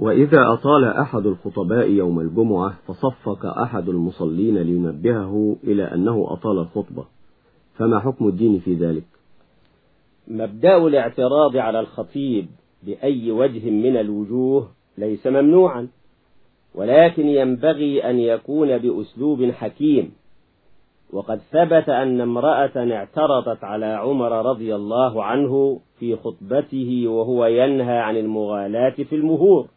وإذا أطال أحد الخطباء يوم الجمعة فصفق أحد المصلين لينبهه إلى أنه أطال الخطبة. فما حكم الدين في ذلك؟ مبدأ الاعتراض على الخطيب بأي وجه من الوجوه ليس ممنوعا ولكن ينبغي أن يكون بأسلوب حكيم. وقد ثبت أن امرأة اعترضت على عمر رضي الله عنه في خطبته وهو ينهى عن المغالاة في المهور.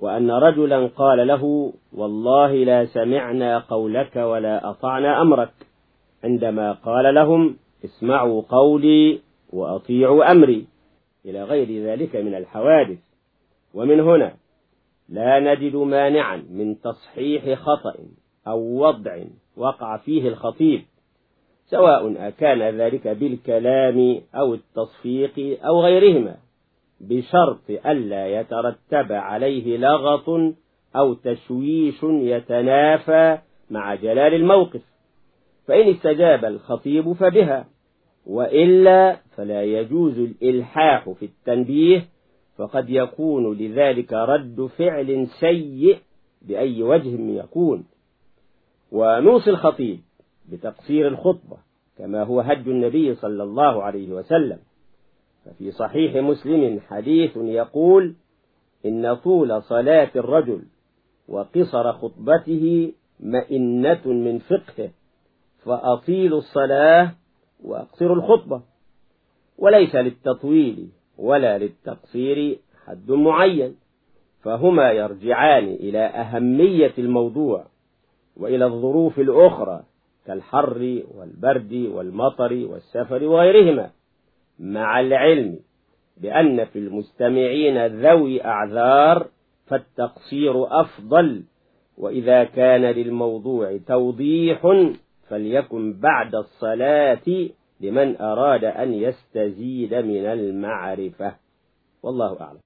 وأن رجلا قال له والله لا سمعنا قولك ولا أطعنا أمرك. عندما قال لهم اسمعوا قولي وأطيعوا أمري. إلى غير ذلك من الحوادث. ومن هنا لا نجد مانعا من تصحيح خطأ أو وضع وقع فيه الخطيب سواء أكان ذلك بالكلام أو التصفيق أو غيرهما. بشرط ألا يترتب عليه لغط أو تشويش يتنافى مع جلال الموقف فإن استجاب الخطيب فبها وإلا فلا يجوز الإلحاح في التنبيه فقد يكون لذلك رد فعل سيء بأي وجه يكون. ونوصي الخطيب بتقصير الخطبة كما هو هج النبي صلى الله عليه وسلم. ففي صحيح مسلم حديث يقول إن طول صلاة الرجل وقصر خطبته مئنة من فقهه فأطيلوا الصلاة وأقصروا الخطبة. وليس للتطويل ولا للتقصير حد معين فهما يرجعان إلى أهمية الموضوع وإلى الظروف الأخرى كالحر والبرد والمطر والسفر وغيرهما. مع العلم بأن في المستمعين ذوي أعذار فالتقصير أفضل وإذا كان للموضوع توضيح فليكن بعد الصلاة لمن أراد أن يستزيد من المعرفة. والله أعلم.